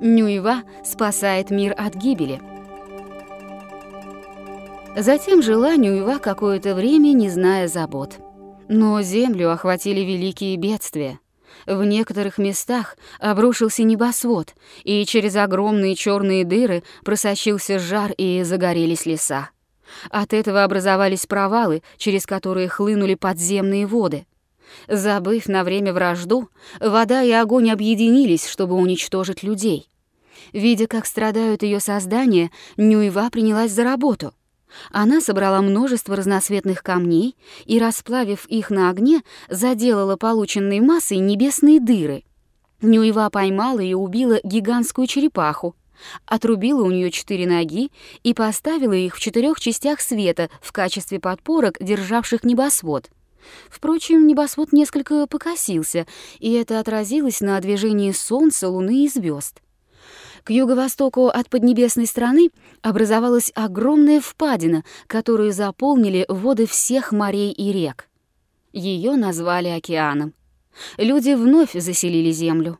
Нюева спасает мир от гибели. Затем жила Нюева какое-то время, не зная забот. Но землю охватили великие бедствия. В некоторых местах обрушился небосвод, и через огромные черные дыры просочился жар и загорелись леса. От этого образовались провалы, через которые хлынули подземные воды. Забыв на время вражду, вода и огонь объединились, чтобы уничтожить людей. Видя, как страдают ее создания, Нюева принялась за работу. Она собрала множество разноцветных камней и, расплавив их на огне, заделала полученной массой небесные дыры. Нюева поймала и убила гигантскую черепаху, отрубила у нее четыре ноги и поставила их в четырех частях света в качестве подпорок, державших небосвод. Впрочем, небосвод несколько покосился, и это отразилось на движении солнца, луны и звезд. К юго-востоку от поднебесной страны образовалась огромная впадина, которую заполнили воды всех морей и рек. Ее назвали океаном. Люди вновь заселили землю.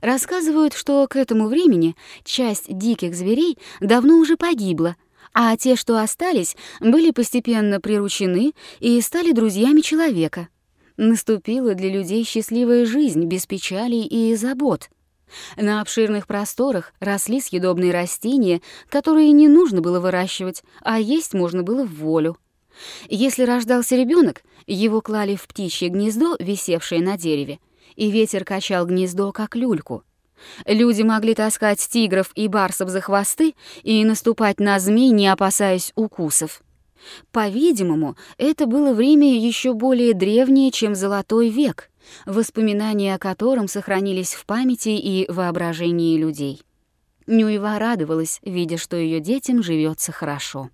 Рассказывают, что к этому времени часть диких зверей давно уже погибла, а те, что остались, были постепенно приручены и стали друзьями человека. Наступила для людей счастливая жизнь без печалей и забот — на обширных просторах росли съедобные растения, которые не нужно было выращивать, а есть можно было в волю. Если рождался ребенок, его клали в птичье гнездо, висевшее на дереве, и ветер качал гнездо, как люльку. Люди могли таскать тигров и барсов за хвосты и наступать на змей, не опасаясь укусов. По-видимому, это было время еще более древнее, чем Золотой век — воспоминания о котором сохранились в памяти и воображении людей. Нюева радовалась, видя, что ее детям живется хорошо.